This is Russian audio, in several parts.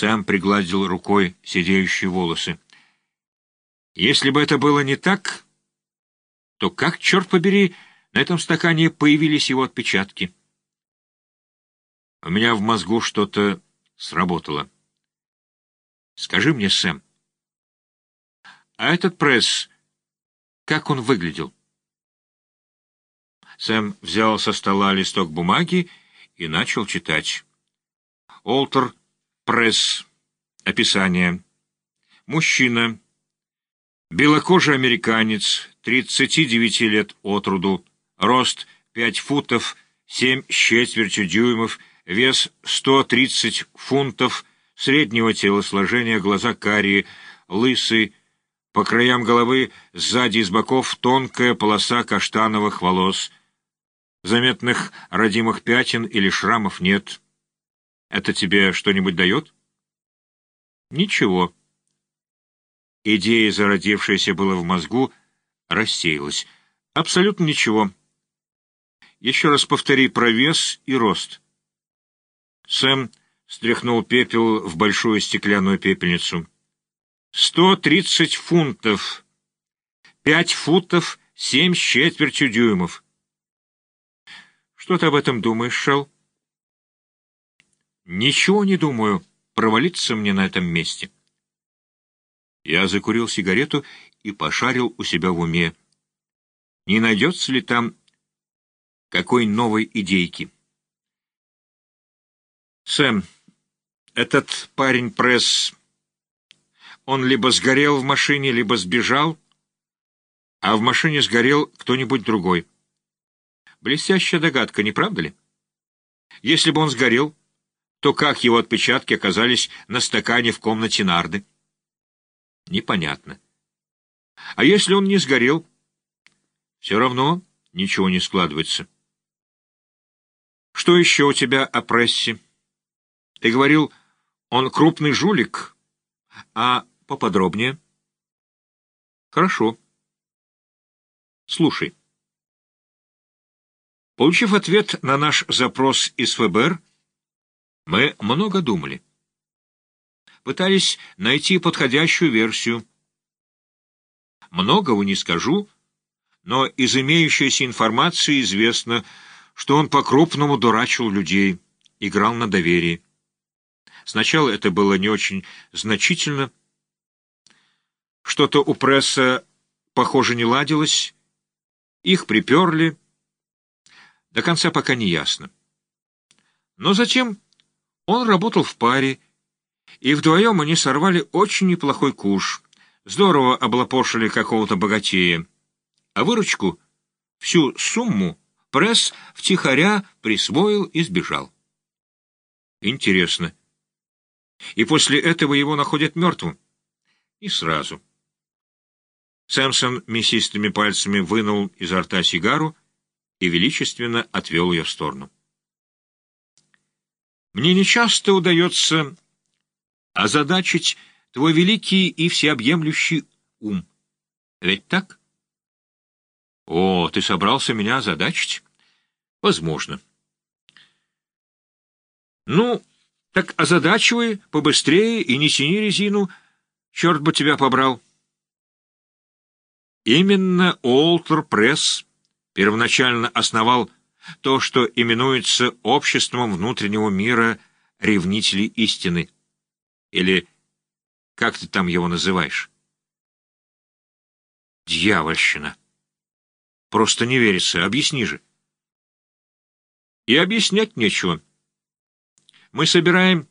Сэм пригладил рукой сидеющие волосы. Если бы это было не так, то как, черт побери, на этом стакане появились его отпечатки? У меня в мозгу что-то сработало. Скажи мне, Сэм, а этот пресс, как он выглядел? Сэм взял со стола листок бумаги и начал читать. Олтер Пресс. Описание. Мужчина. Белокожий американец, 39 лет от роду, рост 5 футов 7 с четвертью дюймов, вес 130 фунтов, среднего телосложения, глаза карие, лысый, по краям головы, сзади и с боков тонкая полоса каштановых волос. Заметных родимых пятен или шрамов нет. Это тебе что-нибудь дает? Ничего. Идея, зародившаяся была в мозгу, рассеялась. Абсолютно ничего. Еще раз повтори про вес и рост. Сэм стряхнул пепел в большую стеклянную пепельницу. «Сто тридцать фунтов. Пять футов семь с четвертью дюймов». «Что ты об этом думаешь, Шелл?» «Ничего не думаю. Провалиться мне на этом месте». Я закурил сигарету и пошарил у себя в уме. Не найдется ли там какой новой идейки? Сэм, этот парень пресс, он либо сгорел в машине, либо сбежал, а в машине сгорел кто-нибудь другой. Блестящая догадка, не правда ли? Если бы он сгорел, то как его отпечатки оказались на стакане в комнате нарды? Непонятно. А если он не сгорел? Все равно ничего не складывается. Что еще у тебя о прессе? Ты говорил, он крупный жулик, а поподробнее? Хорошо. Слушай. Получив ответ на наш запрос из ФБР, мы много думали. Пытались найти подходящую версию. Многого не скажу, но из имеющейся информации известно, что он по-крупному дурачил людей, играл на доверии. Сначала это было не очень значительно. Что-то у пресса, похоже, не ладилось. Их приперли. До конца пока не ясно. Но затем он работал в паре, и вдвоем они сорвали очень неплохой куш. Здорово облапошили какого-то богатея. А выручку, всю сумму, пресс втихаря присвоил и сбежал. Интересно. И после этого его находят мертвым? И сразу. Сэмсон мясистыми пальцами вынул изо рта сигару и величественно отвел ее в сторону. Мне нечасто удается озадачить твой великий и всеобъемлющий ум. Ведь так? О, ты собрался меня озадачить? Возможно. Ну, так озадачивай побыстрее и не тяни резину, черт бы тебя побрал. Именно Олтер Пресс первоначально основал то, что именуется обществом внутреннего мира ревнителей истины. Или как ты там его называешь? Дьявольщина. Просто не верится. Объясни же. И объяснять нечего. Мы собираем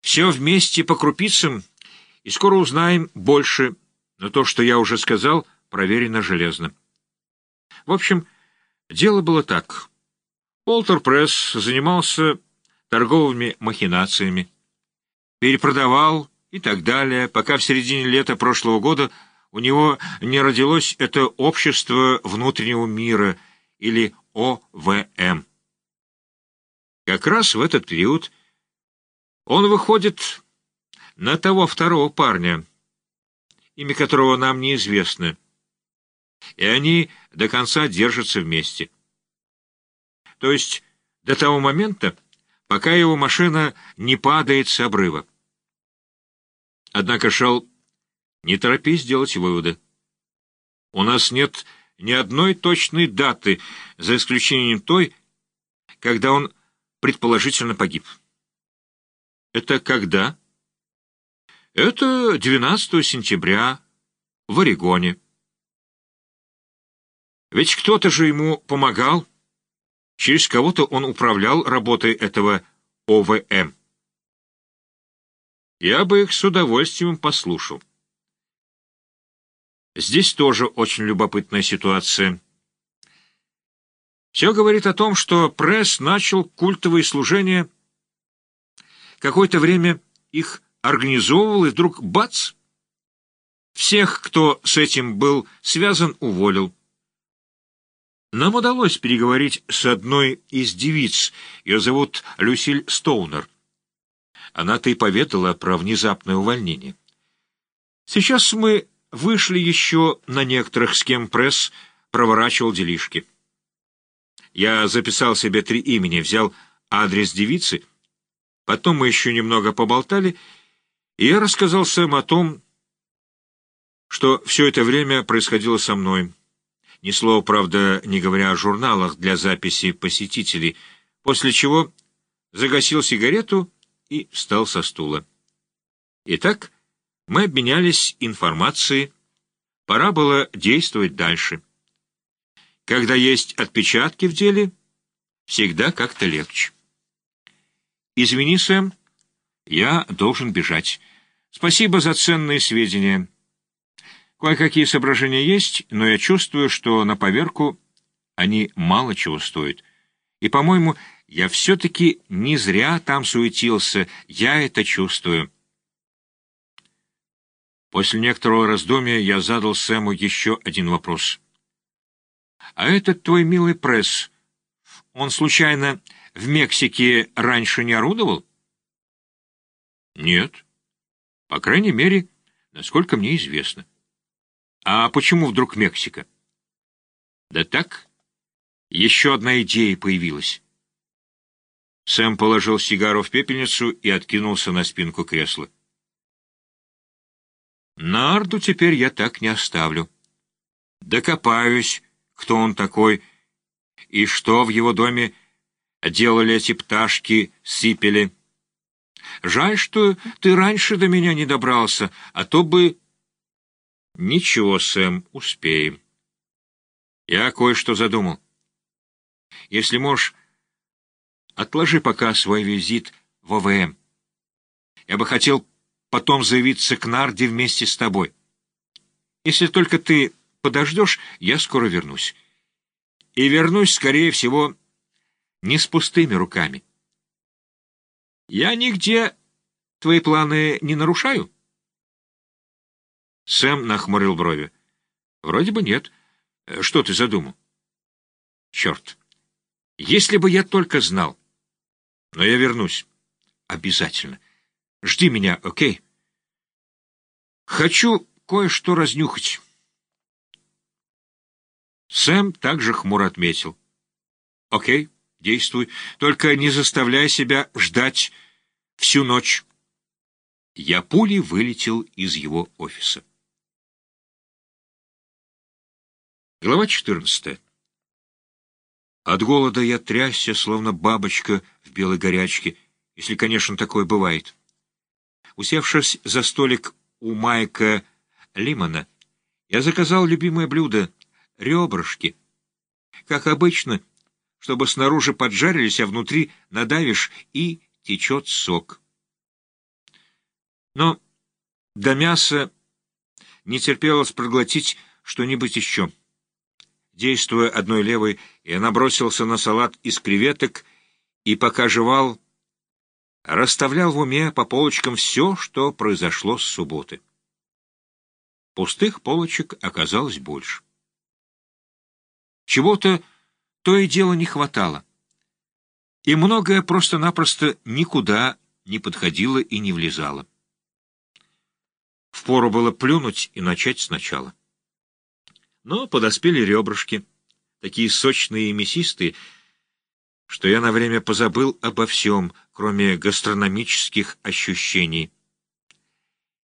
все вместе по крупицам, и скоро узнаем больше, но то, что я уже сказал, проверено железно. В общем, дело было так. Уолтер Пресс занимался торговыми махинациями, перепродавал и так далее, пока в середине лета прошлого года у него не родилось это общество внутреннего мира, или ОВМ. Как раз в этот период он выходит на того второго парня, имя которого нам неизвестно, и они до конца держатся вместе. То есть до того момента, пока его машина не падает с обрыва. Однако, Шел, не торопись делать выводы. У нас нет ни одной точной даты, за исключением той, когда он предположительно погиб. Это когда? Это 12 сентября в Орегоне. Ведь кто-то же ему помогал. Через кого-то он управлял работой этого ОВМ. Я бы их с удовольствием послушал. Здесь тоже очень любопытная ситуация. Все говорит о том, что пресс начал культовые служения, какое-то время их организовывал, и вдруг бац! Всех, кто с этим был связан, уволил. Нам удалось переговорить с одной из девиц, ее зовут Люсиль Стоунер. Она-то и поведала про внезапное увольнение. Сейчас мы вышли еще на некоторых, с кем пресс проворачивал делишки. Я записал себе три имени, взял адрес девицы, потом мы еще немного поболтали, и я рассказал Сэм о том, что все это время происходило со мной. Ни слова, правда, не говоря о журналах для записи посетителей, после чего загасил сигарету и встал со стула. Итак, мы обменялись информацией, пора было действовать дальше. Когда есть отпечатки в деле, всегда как-то легче. «Извини, Сэм, я должен бежать. Спасибо за ценные сведения». Кое-какие соображения есть, но я чувствую, что на поверку они мало чего стоят. И, по-моему, я все-таки не зря там суетился, я это чувствую. После некоторого раздумья я задал Сэму еще один вопрос. «А этот твой милый пресс, он случайно в Мексике раньше не орудовал?» «Нет. По крайней мере, насколько мне известно». А почему вдруг Мексика? Да так, еще одна идея появилась. Сэм положил сигару в пепельницу и откинулся на спинку кресла. Нарду теперь я так не оставлю. Докопаюсь, кто он такой, и что в его доме делали эти пташки, сипели. Жаль, что ты раньше до меня не добрался, а то бы «Ничего, Сэм, успеем. Я кое-что задумал. Если можешь, отложи пока свой визит в ОВМ. Я бы хотел потом заявиться к Нарде вместе с тобой. Если только ты подождешь, я скоро вернусь. И вернусь, скорее всего, не с пустыми руками. Я нигде твои планы не нарушаю?» Сэм нахмурил брови. «Вроде бы нет. Что ты задумал?» «Черт! Если бы я только знал! Но я вернусь. Обязательно. Жди меня, окей? Хочу кое-что разнюхать». Сэм также хмуро отметил. «Окей, действуй. Только не заставляй себя ждать всю ночь». Я пулей вылетел из его офиса. Глава 14. От голода я трясся, словно бабочка в белой горячке, если, конечно, такое бывает. Усевшись за столик у Майка Лимона, я заказал любимое блюдо — ребрышки. Как обычно, чтобы снаружи поджарились, а внутри надавишь и течет сок. Но до мяса не терпелось проглотить что-нибудь еще. Действуя одной левой, я набросился на салат из креветок и, пока жевал, расставлял в уме по полочкам все, что произошло с субботы. Пустых полочек оказалось больше. Чего-то то и дело не хватало. И многое просто-напросто никуда не подходило и не влезало. Впору было плюнуть и начать сначала. Но подоспели ребрышки, такие сочные и мясистые, что я на время позабыл обо всем, кроме гастрономических ощущений.